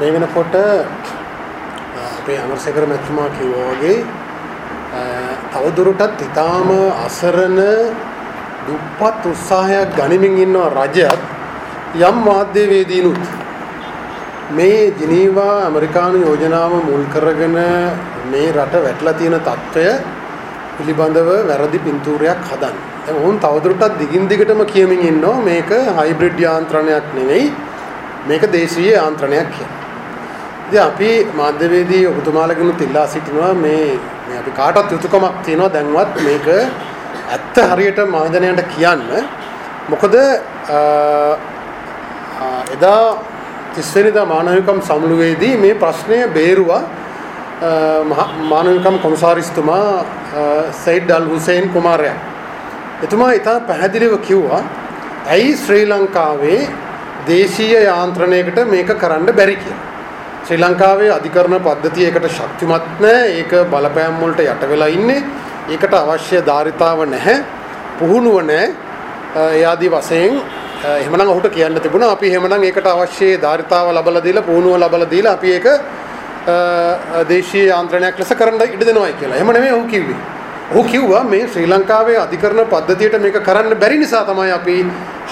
මේ වෙනකොට අපේ අමරසේකර මැතිතුමා කිව්වා වගේ තවදුරටත් ඊටාම අසරණ දුප්පත් උත්සාහයක් ගනිමින් ඉන්නවා රජයත් යම් මාධ්‍යවේදීනුත් මේ ජිනීවා ඇමරිකානු යෝජනාව මුල් කරගෙන මේ රට වැටලා තියෙන తত্ত্বය පිළිබඳව වැරදි පින්තූරයක් හදන්න. දැන් ඔවුන් තවදුරටත් දිගින් දිගටම කියමින් ඉන්නවා මේක හයිබ්‍රිඩ් යාන්ත්‍රණයක් නෙවෙයි මේක දේශීය යාන්ත්‍රණයක් කියලා. ඉතින් අපි මාධ්‍යවේදී ඔබතුමාලගෙනුත් ඉල්ලා සිටිනවා මේ මේ අපි කාටවත් යුතුයකමක් තියෙනවා දැන්වත් මේක ඇත්ත හරියට මහජනයාට කියන්න. මොකද එදා 30 වෙනිදා මානවිකම් සමුළුවේදී මේ ප්‍රශ්නය බේරුවා මානවිකම් කොමසාරිස්තුමා සයිඩ් අල් හුසේන් කුමාරයා. එතුමා ඉතා පැහැදිලිව කිව්වා ඇයි ශ්‍රී ලංකාවේ දේශීය යාන්ත්‍රණයකට මේක කරන්න බැරි කියලා. ශ්‍රී ලංකාවේ අධිකරණ පද්ධතිය එකට ශක්තිමත් නැහැ. ඒක බලපෑම් වලට යට වෙලා ඉන්නේ. ඒකට අවශ්‍ය ධාරිතාව නැහැ. පුහුණුව නැහැ. ඒ ආදී වශයෙන් එහෙමනම් ඔහුට කියන්න තිබුණා අපි එහෙමනම් ඒකට අවශ්‍ය ධාරිතාව ලබලා දීලා පුහුණුව ලබලා දීලා අපි ඒක දේශීය යාන්ත්‍රණයක් ලෙස කරන්න ඉඩ දෙනවයි කියලා. එහෙම නෙමෙයි ඔහු කිව්වේ. ඔහු කිව්වා මේ ශ්‍රී ලංකාවේ අධිකරණ පද්ධතියට මේක කරන්න බැරි නිසා තමයි අපි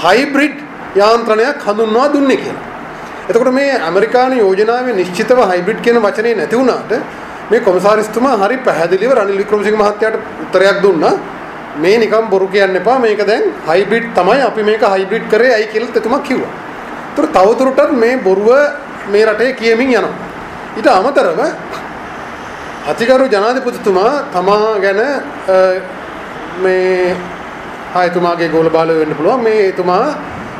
හයිබ්‍රිඩ් යාන්ත්‍රණයක් හඳුන්වා දුන්නේ කියලා. එතකොට මේ ඇමරිකානු යෝජනාවේ නිශ්චිතව හයිබ්‍රිඩ් කියන වචනේ නැති වුණාට මේ කොමසාරිස්තුමා හරි පැහැදිලිව රනිල් වික්‍රමසිංහ මහත්තයාට උත්තරයක් දුන්නා. මේ නිකම් බොරු කියන්න එපා මේක දැන් හයිබ්‍රිඩ් තමයි අපි මේක හයිබ්‍රිඩ් කරේ ඇයි කියලා එතුමා කිව්වා. ඒතර තවදුරටත් මේ බොරුව මේ රටේ කියමින් යනවා. ඊට අමතරව අතිගරු ජනාධිපතිතුමා තමා ගැන මේ ආයතුමාගේ ගෝල බාල වෙන්න පුළුවන් මේ එතුමා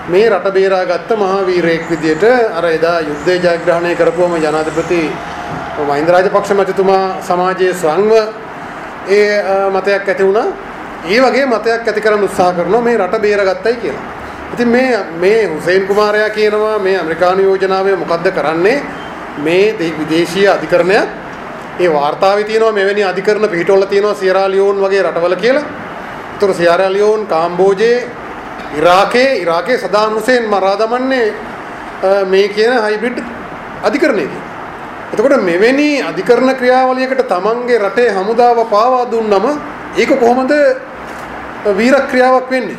මේ රට බේරාගත්ත මහා වීරයෙක් විදියට අර එදා යුද්ධය ජයග්‍රහණය කරපුවම ජනාධිපති මහින්ද රාජපක්ෂ මැතිතුමා සමාජයේ ස්වංව ඒ මතයක් ඇති වුණා. ඒ වගේ මතයක් ඇති කරන්න උත්සාහ කරනවා මේ රට බේරගත්තයි කියලා. ඉතින් මේ මේ හුසේන් කුමාරයා කියනවා මේ ඇමරිකානු යෝජනාවේ මොකද්ද කරන්නේ? මේ විදේශීය අධිකරණයක් ඒ වාර්තාවේ තියෙනවා මෙවැනි අධිකරණ පිටවල තියෙනවා සියරා ලියෝන් වගේ රටවල කියලා. ඒතර සියරා ලියෝන් කාම්බෝජේ ඉරාකේ ඉරාකේ සදාම් හුසේන් මරා දමන්නේ මේ කියන හයිබ්‍රිඩ් අධිකරණයකින්. එතකොට මෙවැනි අධිකරණ ක්‍රියාවලියකට තමන්ගේ රටේ හමුදාව පාවා දුන්නම ඒක කොහොමද වීර ක්‍රියාවක් වෙන්නේ?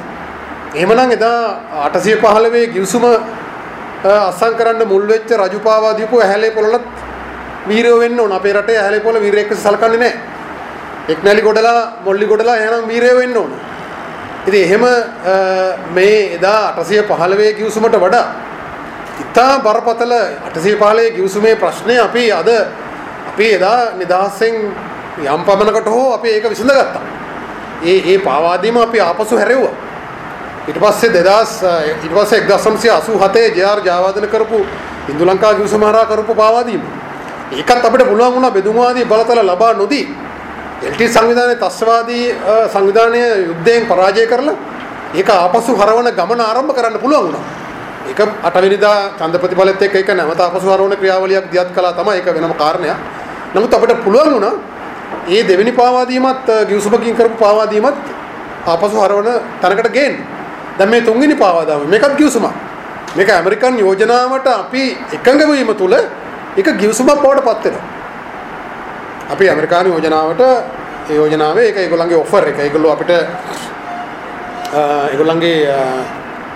එහෙමනම් එදා 815 ගිවිසුම අස්සම් කරන්න මුල් වෙච්ච රජු පාවා දීපු ඇහැලේ පොළලත් වීරයෝ වෙන්න ඕන. අපේ රටේ ඇහැලේ පොළ වීරයෙක් සලකන්නේ නැහැ. එක්නැලි ගොඩලා මොල්ලි ගොඩලා එහෙනම් වීරයෝ වෙන්න ඕන. ඉතින් එහෙම මේ එදා 815 ගිවිසුමට වඩා ඉතා බරපතල 815 ගිවිසුමේ ප්‍රශ්නේ අපි අද අපි එදා නිදහසෙන් යම් පමණකට හෝ අපි ඒක විසඳගත්තා. ඒ ඒ පාවාදීම අපි ආපසු හැරෙව්වා. ඊට පස්සේ 2000 ඊට පස්සේ 1987 ජේ.ආර් ජයවර්ධන කරපු ඉන්දු ලංකා ගිවිසුම හරහා කරපු පාවාදීම. ඒකත් අපිට පුළුවන් වුණා බෙදුම්වාදී බලතල ලබා නොදී එල්ටි සංවිධානයේ තස්වාදී සංවිධානය යුද්ධයෙන් පරාජය කරලා ඒක ආපසු හරවන ගමන ආරම්භ කරන්න පුළුවන් වුණා. ඒක අටවෙනිදා ඡන්ද ප්‍රතිඵලෙත් එක්ක ඒක නැවත ආපසු හරවන ක්‍රියාවලියක් දියත් කළා තමයි ඒක වෙනම කාරණයක්. නමුත් අපිට පුළුවන් වුණා ඒ දෙවෙනි පාවාදීමත් ගිවිසුමකින් කරපු පාවාදීමත් ආපසු හරවන තැනකට ගේන්න. දැන් මේ තුන්වෙනි පාවාදාම මේකත් ගිවිසුමක්. මේක ඇමරිකන් යෝජනාවට අපි එකඟ වීම තුල ඒක ගිවිසුමක් බවට පත් වෙනවා. අපි ඇමරිකානු යෝජනාවට ඒ යෝජනාවේ ඒක ඒගොල්ලන්ගේ ඔෆර් එක. ඒගොල්ලෝ අපිට ඒගොල්ලන්ගේ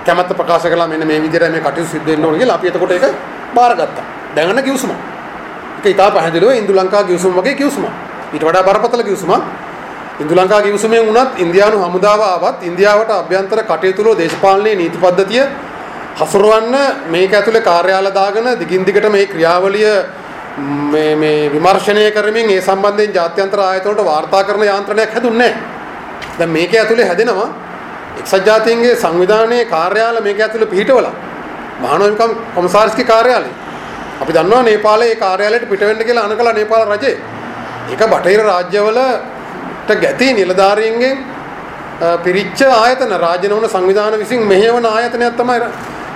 කැමැත්ත ප්‍රකාශ කළා මෙන්න මේ විදිහට මේ කටයුතු සිද්ධ වෙන්න ඕන කියලා අපි එතකොට ඒක බාරගත්තා. දැන් අන්න කිව්සුම. ඒක ඉතා පැහැදිලිව ඉන්දු ලංකා කිව්සුම වගේ කිව්සුම. ඊට වඩා බරපතල කිව්සුමක්. ඉන්දු ලංකා කිව්සුමෙන් වුණත් ඉන්දියානු හමුදාව ආවත් ඉන්දියාවට අභ්‍යන්තර කටයුතු වල දේශපාලනයේ නීති පද්ධතිය හසුරවන්න මේක ඇතුලේ කාර්යාල දාගෙන දිගින් දිගට මේ ක්‍රියාවලිය මේ මේ විමර්ශනය කරමින් ඒ සම්බන්ධයෙන් ජාත්‍යන්තර ආයතන වලට වාර්තා කරන යාන්ත්‍රණයක් හැදුන්නේ නැහැ. දැන් මේකේ ඇතුලේ හැදෙනවා එක්සත් ජාතීන්ගේ සංවිධානයේ කාර්යාල මේක ඇතුලේ පිහිටවලා මහානවිකම් කොමසාරිස්ගේ කාර්යාලය. අපි දන්නවා නේපාලයේ ඒ කාර්යාලයට පිට වෙන්න කියලා අනකලා නේපාල රජය. ඒක බටහිර රාජ්‍යවලට ගැති නිලධාරීන්ගෙන් පිරිච්ච ආයතන රාජ්‍යනවන සංවිධාන විසින් මෙහෙවන ආයතනයක් තමයි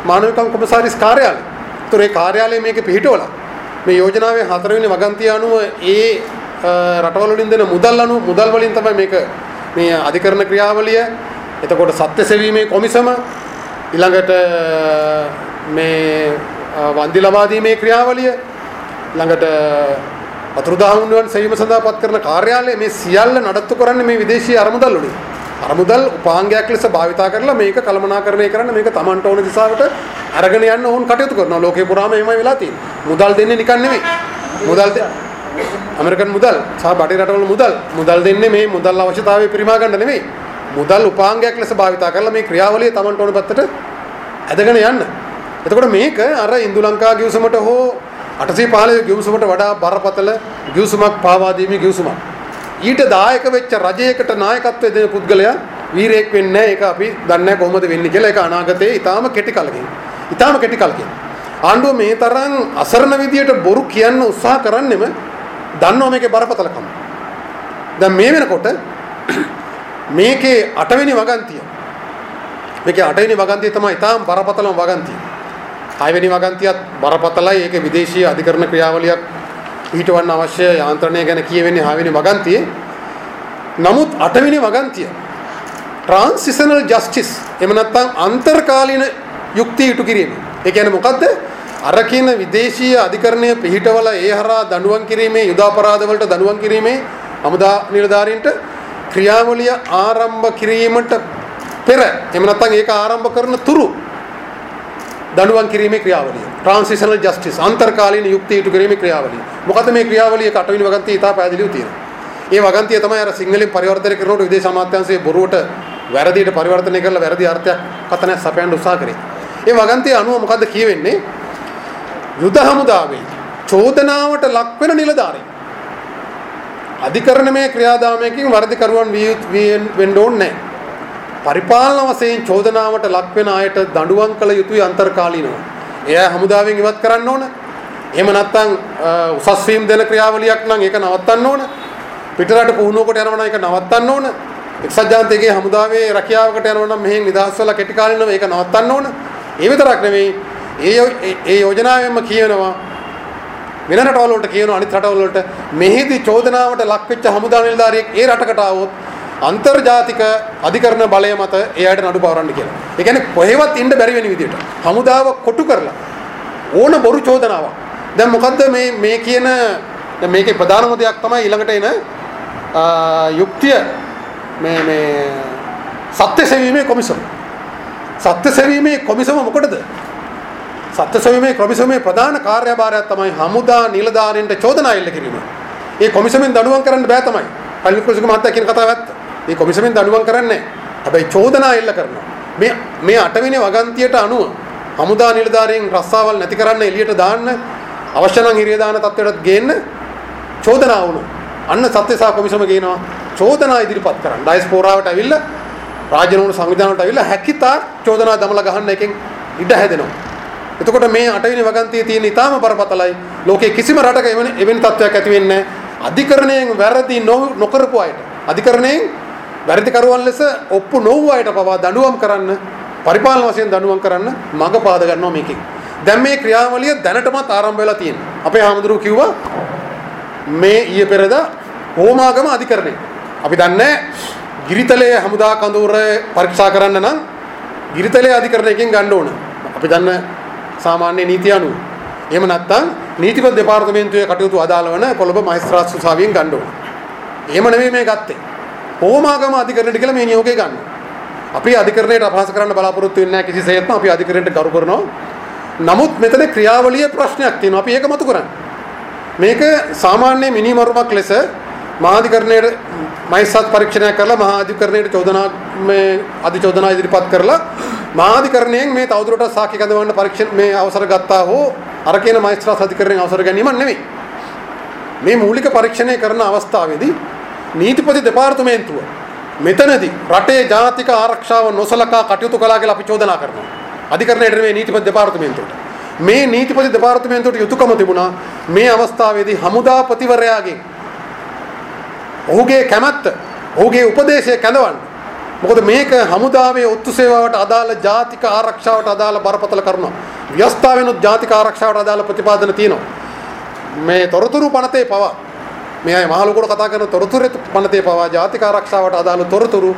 මානවිකම් කොමසාරිස් කාර්යාලය. ඒතර ඒ කාර්යාලය මේකේ පිහිටවලා මේ යෝජනාවේ හතරවෙනි වගන්තිය අනුව ඒ රටවල වලින් දෙන මුදල් අනුව මුදල් වලින් තමයි මේක මේ අධිකරණ ක්‍රියාවලිය එතකොට සත්‍ය සෙවීමේ කොමිසම ඊළඟට මේ වන්දි ලබා දීමේ ක්‍රියාවලිය ළඟට වතුරුදාහුන්වන් සෙවීම සඳහා පත් කරන කාර්යාලය මේ සියල්ල නඩත්තු කරන්නේ මේ විදේශීය අරමුදල් වලින්. අරමුදල් උපාංගයක් ලෙස භාවිතා කරලා මේක කළමනාකරණය කරන්න මේක Tamanට ඕන දිශාවට අරගෙන යන්න ඕන් කටයුතු කරනවා. ලෝකේ පුරාම එහෙමයි වෙලා තියෙන්නේ. මුදල් දෙන්නේ නිකන් නෙමෙයි. මුදල් ඇමරිකන් මුදල් සහ බටහිර රටවල මුදල් මුදල් දෙන්නේ මේ මුදල් අවශ්‍යතාවය පිරිමා ගන්න නෙමෙයි. මුදල් උපාංගයක් ලෙස භාවිතා කරලා මේ ක්‍රියාවලිය Tamanට ඕන පැත්තට ඇදගෙන යන්න. එතකොට මේක අර ඉන්දු ලංකා ගිවිසුමට හෝ 815 ගිවිසුමට වඩා බරපතල ගිවිසුමක් පාවා දීමේ ගිවිසුමක්. ඊට දායක වෙච්ච රජයකට නායකත්වය දෙන පුද්ගලයා වීරයෙක් වෙන්නේ නැහැ. ඒක අපි දන්නේ නැහැ කොහොමද වෙන්නේ කියලා. ඒක අනාගතයේ ඊටාම කෙටි කලකින්. ඊටාම කෙටි කලකින්. ආණ්ඩුව මේ තරම් අසරණ විදියට බොරු කියන්න උත්සාහ කරන්නෙම දන්නවා මේකේ බරපතලකම. දැන් මේ වෙනකොට මේකේ අටවෙනි වගන්තිය. මේකේ අටවෙනි වගන්තිය තමයි ඊටාම බරපතලම වගන්තිය. හයවෙනි වගන්තියත් බරපතලයි. ඒකේ විදේශීය අධිකරණ ක්‍රියාවලියක් ඊටවන්න අවශ්‍ය යාන්ත්‍රණය ගැන කියවෙන්නේ හයවෙනි වගන්තියේ. නමුත් අටවෙනි වගන්තිය ට්‍රාන්සිෂනල් ජස්ටිස් එහෙම නැත්නම් අන්තර්කාලීන යුක්තිය ඉටු කිරීම. ඒ කියන්නේ මොකද්ද? අර කියන විදේශීය අධිකරණය පිළිහිටවල ඒ හරහා දඬුවම් කිරීමේ යුද අපරාධ වලට දඬුවම් කිරීමේ හමුදා නිලධාරීන්ට ක්‍රියාවලිය ආරම්භ කිරීමට පෙර එහෙම නැත්නම් ඒක ආරම්භ කරන තුරු දඬුවම් කිරීමේ ක්‍රියාවලිය. ට්‍රාන්සිෂනල් ජස්ටිස් අන්තර්කාලීන යුක්තිය ඉටු කිරීමේ ක්‍රියාවලිය. මොකද මේ ක්‍රියාවලිය කටවින වගන්තිය ඉතා පැහැදිලිව තියෙනවා. ඒ වගන්තිය තමයි අර සිංහලෙන් පරිවර්තනය කරනකොට විදේශ අමාත්‍යාංශයේ බොරුවට වැරදියට පරිවර්තනය කරලා වැරදි අර්ථයක් කතනයක් සපයන්න උත්සාහ කරේ. ඒ වගන්තිය අනුව මොකද්ද කියවෙන්නේ? යුද හමුදාවේ චෝදනාවට ලක් වෙන නිලධාරීන්. අධිකරණමය ක්‍රියාදාමයකින් වර්ධිකරුවන් වෙන්න ඕනේ. නැහැ. පරිපාලන වශයෙන් චෝදනාවට ලක් වෙන අයට දඬුවම් කළ යුතුයි අන්තර්කාලීනව. එයා හමුදාවෙන් ඉවත් කරන්න ඕන. එහෙම නැත්නම් උසස් වීම් දෙන ක්‍රියාවලියක් නම් ඒක නවත්තන්න ඕන. පිටරට පුහුණුවකට යනවා නම් ඒක නවත්තන්න ඕන. එක්සත් ජාතීන්ගේ හමුදාවේ රැකියාවකට යනවා නම් මෙහෙන් නිදහස් වෙලා කෙටි කාලිනව ඒක නවත්තන්න ඕන. ඒ විතරක් නෙමෙයි ඒ ඒ යෝජනාවෙන්ම කියනවා වෙන රටවල් වලට කියනවා අනිත් රටවල් වලට මෙහිදී චෝදනාවට ලක් වෙච්ච හමුදා නිලධාරියෙක් ඒ රටකට ආවොත් අන්තර්ජාතික අධිකරණ බලය මත එයාට නඩු පවරන්න කියලා. ඒ කියන්නේ කොහෙවත් ඉන්න බැරි වෙන විදිහට හමුදාව කොටු කරලා ඕන බොරු චෝදනාවක්. දැන් මොකද්ද මේ මේ කියන දැන් මේකේ ප්‍රධානම දෙයක් තමයි ඊළඟට එන යුක්තිය මේ මේ සත්‍ය සෙවීමේ කොමිසම. සත්‍ය සෙවීමේ කොමිසම මොකටද? සත්‍ය සෙවීමේ කොමිසමේ ප්‍රධාන කාර්යභාරයක් තමයි හමුදා නිලධාරීන්ට චෝදනා එල්ල කිරීම. ඒ කොමිසමෙන් දඬුවම් කරන්න බෑ තමයි. කලින් කුරුසික මහත්තයා කියන කතාව ඇත්ත. ඒ කොමිසමෙන් දඬුවම් කරන්නේ හැබැයි චෝදනා එල්ල කරනවා. මේ මේ අටවෙනි වගන්තියට අනුව හමුදා නිලධාරීන් රස්සාවල් නැති කරන්න එළියට දාන්න අවශ්‍ය නම් හිරිය දාන තත්ත්වයටත් ගේන්න චෝදනා වුණා. අන්න සත්‍යසා කොමිසම කියනවා චෝදනා ඉදිරිපත් කරන්න. ඩයස්පෝරාවට ඇවිල්ලා රාජ්‍ය නෝන සංවිධානවලට ඇවිල්ලා හැකිතා චෝදනා දමලා ගහන්න එකෙන් ඉඩ හැදෙනවා. එතකොට මේ අටවෙනි වගන්තියේ තියෙන ඊටාම බරපතලයි. ලෝකේ කිසිම රටක එවැනි එවැනි තත්ත්වයක් ඇති වෙන්නේ අධිකරණයෙන් වැරදි නොකරපු අයට. අධිකරණයෙන් වැරදි කරුවන් ලෙස ඔප්පු නොවූ අයට පවා දඬුවම් කරන්න පරිපාලන වශයෙන් දඬුවම් කරන්න මඟ පාද ගන්නවා මේකෙන්. දැන් මේ ක්‍රියාවලිය දැනටමත් ආරම්භ වෙලා තියෙනවා. අපේ ආමඳුරු කිව්වා මේ ඊයේ පෙරදා හෝමාගම අධිකරණය. අපි දන්නේ ගිරිතලයේ හමුදා කඳවුර පරීක්ෂා කරන්න නම් ගිරිතලයේ අධිකරණයකින් ගන්න ඕන. අපි දන්න සාමාන්‍ය නීති අනුව. එහෙම නැත්නම් නීතිපති දෙපාර්තමේන්තුවේ කටයුතු අදාළ වන කොළඹ මහේස්ත්‍රාත් සුසාවියෙන් ගන්න ඕන. එහෙම නෙමෙයි මේ ගත්තේ. හෝමාගම අධිකරණයට කියලා මේ නියෝගය ගන්න. අපි අධිකරණයට අපහාස කරන්න බලාපොරොත්තු වෙන්නේ නැහැ කිසිසේත්ම අපි අධිකරණයට ගරු කරනවා. නමුත් මෙතන ක්‍රියාවලිය ප්‍රශ්නයක් තියෙනවා. අපි ඒක මතු කරන්නේ. මේක සාමාන්‍ය මිනිමරුමක් ලෙස මහාධිකරණයේ මහේස්ත්‍රාත් පරීක්ෂණය කරලා මහාධිකරණයට චෝදනා මේ අධිචෝදනා ඉදිරිපත් කරලා මහාධිකරණයෙන් මේ තවදුරටත් සාක්ෂි කැඳවන්න පරීක්ෂණ මේ අවසර ගත්තා හෝ අර කියන මහේස්ත්‍රාත් අධිකරණයෙන් අවසර ගැනීමක් නෙමෙයි. මේ මූලික පරීක්ෂණය කරන අවස්ථාවේදී නීතිපති දෙපාර්තමේන්තුව මෙතනදී රටේ ජාතික ආරක්ෂාව නොසලකා කටයුතු කළා කියලා අපි චෝදනා කරනවා. අධිකරණයට මේ නීතිපති දෙපාර්තමේන්තුවට. මේ නීතිපති දෙපාර්තමේන්තුවට යුතුයකම තිබුණා මේ අවස්ථාවේදී හමුදාපතිවරයාගෙන් ඔහුගේ කැමැත්ත ඔහුගේ උපදේශය කැඳවන්න. මොකද මේක හමුදාවේ ඔත්තු සේවාවට අදාළ ජාතික ආරක්ෂාවට අදාළ බරපතල කරුණක්. ව්‍යවස්ථාවෙනුත් ජාතික ආරක්ෂාවට අදාළ ප්‍රතිපාදන තියෙනවා. මේ තොරතුරු පනතේ පවා මේ අය මහලුකුට කතා කරන තොරතුරු පනතේ පවා ජාතික ආරක්ෂාවට අදාළ තොරතුරු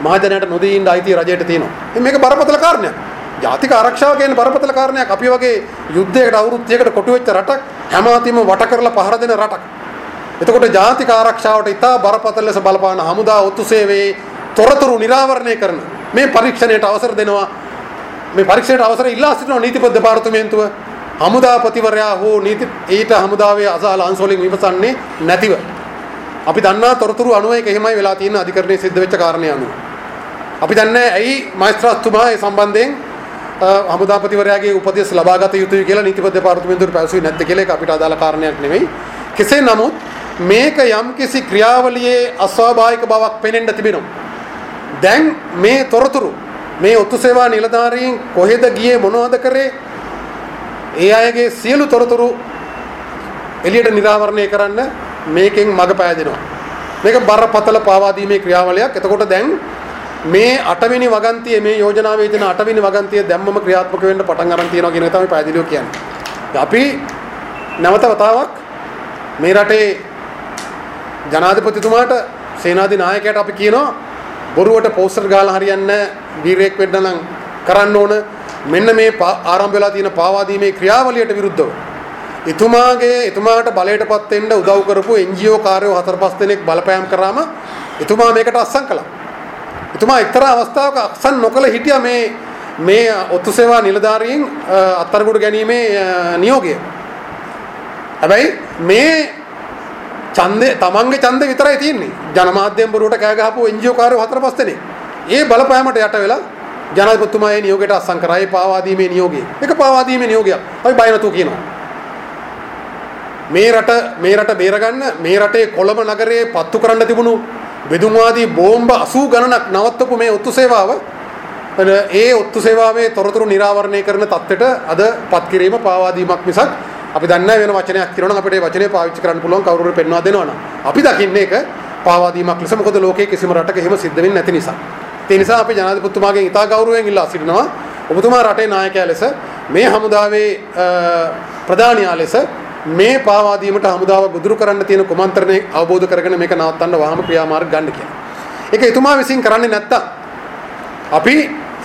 මහජනයට නොදී ඉන්න අයිතිය රජයට තියෙනවා. මේක බරපතල කාරණයක්. ජාතික ආරක්ෂාව කියන්නේ බරපතල කාරණයක්. අපි වගේ යුද්ධයකට අවුරුදු 30කට කොටු වෙච්ච රටක් හැම අතින්ම වට කරලා පහර දෙන රටක්. එතකොට ජාතික ආරක්ෂාවට ඉතා බරපතල ලෙස බලපාන හමුදා ඔත්තු සේවයේ තොරතුරු නිරාවරණය කරන මේ පරීක්ෂණයට අවසර දෙනවා. මේ පරීක්ෂණයට අවසර ඉල්ලා සිටිනවා නීතිපති දෙපාර්තමේන්තුව. හමුදාපතිවරයා හෝ නීති ඊට හමුදාවේ අසහල අංශ වලින් විමසන්නේ නැතිව. අපි දන්නා තොරතුරු අනුව ඒක එහෙමයි වෙලා තියෙන අධිකරණයේ සිද්ධ වෙච්ච කාරණේ අනුව. අපි දන්නේ ඇයි මයිස්ත්‍රාත්තුමා ඒ සම්බන්ධයෙන් හමුදාපතිවරයාගේ උපදෙස් ලබා ගත යුතුයි කියලා නීතිපති දෙපාර්තමේන්තුවට පැවසුවේ නැද්ද කියලා ඒක අපිට අදාළ කාරණයක් නෙවෙයි. කෙසේ නමුත් මේක යම්කිසි ක්‍රියාවලියේ අස්වාභාවික බවක් පෙනෙන්න තිබෙනවා. දැන් මේ තොරතුරු මේ ඔත්තු සේවා නිලධාරීන් කොහෙද ගියේ මොනවද කරේ ඒ අයගේ සියලු තොරතුරු එළියට නිරාවරණය කරන්න මේකෙන් මඟ පෑදෙනවා. මේක බරපතල පාවා දීමේ ක්‍රියාවලියක්. එතකොට දැන් මේ අටවෙනි වගන්තියේ මේ යෝජනාවේ තියෙන අටවෙනි වගන්තිය දැම්මම ක්‍රියාත්මක වෙන්න පටන් අරන් තියෙනවා කියන එක තමයි පැහැදිලිව කියන්නේ. අපි නැවත වතාවක් මේ රටේ ජනාධිපතිතුමාට සේනාධි නායකයාට අපි කියනවා බොරුවට පෝස්ටර් ගාලා හරියන්නේ වීරයෙක් වෙන්න නම් කරන්න ඕන මෙන්න මේ ආරම්භ වෙලා තියෙන පාවා දීමේ ක්‍රියාවලියට විරුද්ධව එතුමාගේ එතුමාට බලයටපත් වෙන්න උදව් කරපු NGO කාර්යෝ හතර පහ දෙනෙක් බලපෑම් කරාම එතුමා මේකට අත්සන් කළා. එතුමා එක්තරා අවස්ථාවක අත්සන් නොකළ හිටියා මේ මේ ඔත්තු සේවා නිලධාරීන් අත්අඩංගුවට ගැනීමේ නියෝගය. හැබැයි මේ ඡන්දේ තමන්ගේ ඡන්දේ විතරයි තියෙන්නේ. ජනමාධ්‍යම් බරුවට කෑ ගහපු NGO කාර්යෝ හතර පහ දෙනෙක්. ඒ බලපෑමට යට වෙලා ජනාධිපතිතුමා ඒ නියෝගයට අත්සන් කරා. ඒ පාවා දීමේ නියෝගය. මේක පාවා දීමේ නියෝගයක්. අපි බය නැතුව කියනවා. මේ රට මේ රට බේරගන්න මේ රටේ කොළඹ නගරයේ පත්තු කරන්න තිබුණු බෙදුම්වාදී බෝම්බ 80 ගණනක් නවත්තපු මේ ඔත්තු සේවාව ඒ ඔත්තු සේවාවේ තොරතුරු නිරාවරණය කරන தත්ත්වයට අද පත් කිරීම පාවා දීමක් මිසක් අපි දන්නේ වෙන වචනයක් කියනවා නම් අපිට ඒ වචනේ පාවිච්චි කරන්න පුළුවන් කවුරුහරි පෙන්වා දෙනවනම් අපි දකින්නේ ඒක පාවා දීමක් ලෙස මොකද ලෝකයේ කිසිම රටක එහෙම සිද්ධ වෙන්නේ නැති නිසා ඒ නිසා අපි ජනාධිපතිතුමාගෙන් ඉතා ගෞරවයෙන් ඉල්ලා සිටිනවා. ඔබතුමා රටේ නායකයා ලෙස මේ හමුදාවේ ප්‍රධානියා ලෙස මේ පාවා දීමට හමුදාව ගොදුරු කරන්න තියෙන කුමන්ත්‍රණය අවබෝධ කරගෙන මේක නවත්තන්න වහම ක්‍රියාමාර්ග ගන්න කියලා. ඒක එතුමා විසින් කරන්නේ නැත්තම් අපි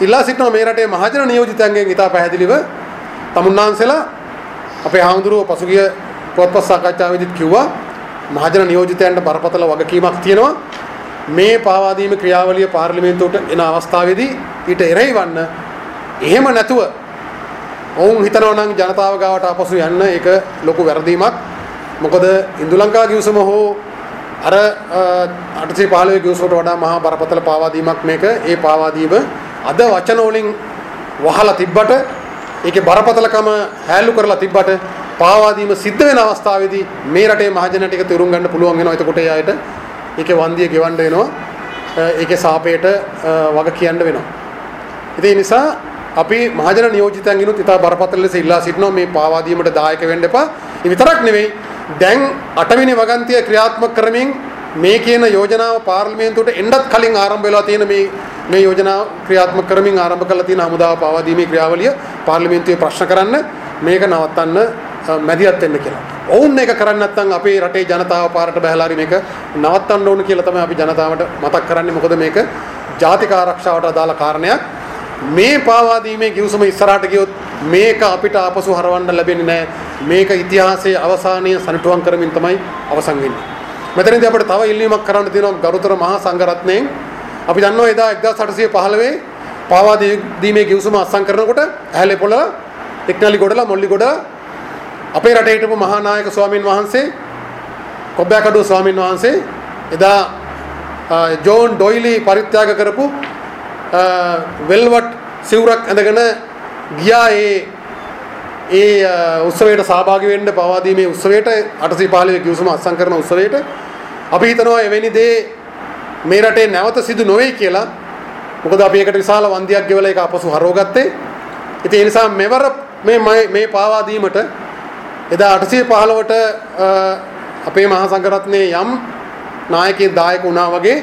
ඉල්ලා සිටිනවා මේ රටේ මහජන නියෝජිතයන්ගෙන් ඉතා පැහැදිලිව. තමුන්නාන්සලා අපේ හාමුදුරුවෝ පසුගිය පුවත්පත් සාකච්ඡාවේදීත් කිව්වා මහජන නියෝජිතයන්ට බරපතල වගකීමක් තියෙනවා. මේ පාවා දීම ක්‍රියාවලිය පාර්ලිමේන්තුවට එන අවස්ථාවේදී ඊට එරෙහිවන්න එහෙම නැතුව ඔවුන් හිතනවා නම් ජනතාව ගාවට ආපසු යන්න ඒක ලොකු වැරදීමක්. මොකද ඉන්දුලංකා ගිවිසුම හෝ අර 815 ගිවිසුමට වඩා මහා බරපතල පාවාදීමක් මේක. ඒ පාවාදීම අද වචන වලින් වහලා තිබ්බට ඒකේ බරපතලකම හැලු කරලා තිබ්බට පාවාදීම සිද්ධ වෙන අවස්ථාවේදී මේ රටේ මහජන ටික තේරුම් ගන්න පුළුවන් වෙනවා. එතකොට ඒ අයට ඒකේ වන්දිය ගෙවන්න වෙනවා. ඒකේ සාපේට වග කියන්න වෙනවා. ඒ නිසා අපි මහජන නියෝජිතයන්ගෙනුත් ඉතා බරපතල ලෙස ඉල්ලා සිටිනවා මේ පාවා දීමට දායක වෙන්න එපා. ඒ විතරක් නෙවෙයි දැන් අටවෙනි වගන්තිය ක්‍රියාත්මක කරමින් මේ කියන යෝජනාව පාර්ලිමේන්තුවට එන්නත් කලින් ආරම්භ වෙලා තියෙන මේ මේ යෝජනාව ක්‍රියාත්මක කරමින් ආරම්භ කරලා තියෙන හමුදාව පාවා දීමේ ක්‍රියාවලිය පාර්ලිමේන්තුවේ ප්‍රශ්න කරන්න මේක නවත්තන්න මැදිහත් වෙන්න කියලා. ඔවුන් මේක කරන්නේ නැත්නම් අපේ රටේ ජනතාව පාරට බහලා හරි මේක නවත්තන්න ඕන කියලා තමයි අපි ජනතාවට මතක් කරන්නේ. මොකද මේක ජාතික ආරක්ෂාවට අදාළ කාරණයක්. මේ පාවා දීමේ කිව්සම ඉස්සරහට ගියොත් මේක අපිට ආපසු හරවන්න ලැබෙන්නේ නැහැ. මේක ඉතිහාසයේ අවසානයේ සනිටුවම් කරමින් තමයි අවසන් වෙන්නේ. මෙතනදී අපිට තව ඉල්ලීමක් කරන්න තියෙනවා ගරුතර මහා සංඝරත්නයෙන්. අපි දන්නවා එදා 1815 පාවා දීමේ කිව්සම අත්සන් කරනකොට ඇහැලේ පොළ එක්නලි ගොඩලා මොල්ලි ගොඩලා අපේ රටේ හිටපු මහා නායක ස්වාමින් වහන්සේ කොබ්බෑකඩුව ස්වාමින් වහන්සේ එදා ජෝන් ඩොයිලි පරිත්‍යාග කරපු වෙල්වට් සිවුරක් ඇඳගෙන ගියා ඒ ඒ උත්සවයට සහභාගී වෙන්න පවාදීමේ උත්සවයට 815 කිව්සම අත්සන් කරන උත්සවයට. අපි හිතනවා එවැනි දේ මේ රටේ නැවත සිදු නොවේ කියලා. මොකද අපි ඒකට විශාල වන්දියක් ගෙවලා ඒක අපසු හරවගත්තේ. ඉතින් ඒ නිසා මෙවර මේ මේ පාවා දීමට එදා 815ට අපේ මහා සංඝරත්නයේ යම් නායකයෙක් දායක වුණා වගේ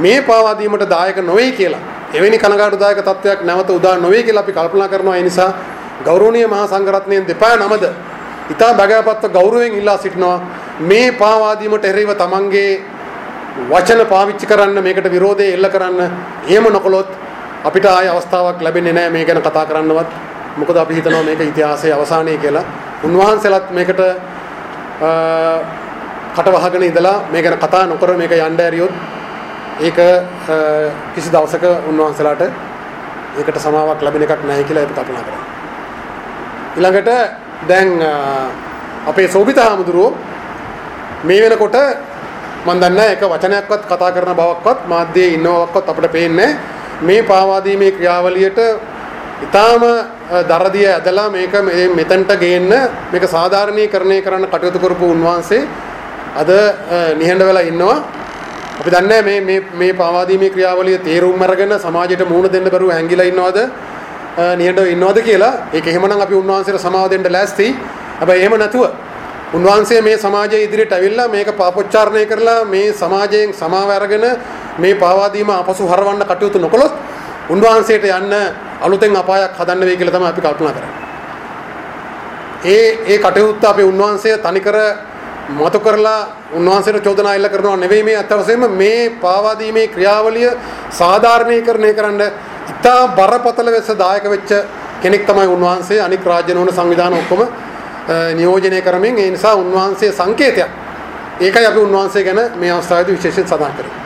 මේ පාවා දීමට දායක නොවේ කියලා එවැනි කනගාටුදායක තත්වයක් නැවත උදා නොවේ කියලා අපි කල්පනා කරනවා ඒ නිසා ගෞරවනීය මහා සංඝරත්නයෙන් දෙපා නමද ඊටා බගෑපත්ව ගෞරවයෙන් ඉල්ලා සිටිනවා මේ පාවාදීමට එරෙහිව තමන්ගේ වචන පාවිච්චි කරන්න මේකට විරෝධය එල්ල කරන්න එහෙම නොකළොත් අපිට ආය අවස්ථාවක් ලැබෙන්නේ නැහැ මේ ගැන කතා කරන්නවත්. මොකද අපි හිතනවා මේක ඉතිහාසයේ අවසානයේ කියලා. උන්වහන්සේලාත් මේකට කට වහගෙන ඉඳලා මේ ගැන කතා නොකර මේක යන්න ඇරියොත් ඒක කිසි දවසක උන්වහන්සේලාට ඒකට සමාවක් ලැබෙන එකක් නැහැ කියලා අපි කල්පනා කරනවා. ඊළඟට දැන් අපේ සෝබිත හාමුදුරුවෝ මේ වෙනකොට මම දන්නේ එක වචනයක්වත් කතා කරන බවක්වත් මාධ්‍යයේ ඉන්නවක්වත් අපිට පේන්නේ මේ පාවාදීමේ ක්‍රියාවලියට ඊටාම දරදිය ඇදලා මේක මෙතනට ගේන්න මේක සාධාරණීකරණය කරන්න කටයුතු කරපු උන්වහන්සේ අද නිහඬ වෙලා ඉන්නවා. අපි දන්නේ මේ මේ මේ පාවාදීමේ ක්‍රියාවලිය තේරුම් අරගෙන සමාජයට මුහුණ දෙන්න බැරුව හැංගිලා ඉන්නවද? නිහඬව ඉන්නවද කියලා. ඒක එහෙමනම් අපි උන්වහන්සේට සමාව දෙන්න ලෑස්ති. හැබැයි එහෙම නැතුව උන්වහන්සේ මේ සමාජයේ ඉදිරියට ඇවිල්ලා මේක පාපොච්චාරණය කරලා මේ සමාජයෙන් සමාව අරගෙන මේ පාවාදීම අපසු හරවන්න කටයුතු නොකළොත් උන්වහන්සේට යන්න අලුතෙන් අපායක් හදන්න වෙයි කියලා තමයි අපි කල්පනා කරන්නේ. ඒ ඒ කටයුත්ත අපේ උන්වහන්සේ තනිකර මතු කරලා උන්වහන්සේට චෝදනා එල්ල කරනවා නෙවෙයි මේ අත් වශයෙන්ම මේ පාවාදීමේ ක්‍රියාවලිය සාධාරණීකරණය කරන්න ඉතා බරපතල වෙස දායක වෙච්ච කෙනෙක් තමයි උන්වහන්සේ. අනික් රාජ්‍ය නෝන සංවිධාන ඔක්කොම නියෝජනය කරමින් ඒ නිසා උන්වහන්සේ සංකේතයක්. ඒකයි අපි උන්වහන්සේ ගැන මේ අවස්ථාවේදී විශේෂයෙන් සඳහන් කරන්නේ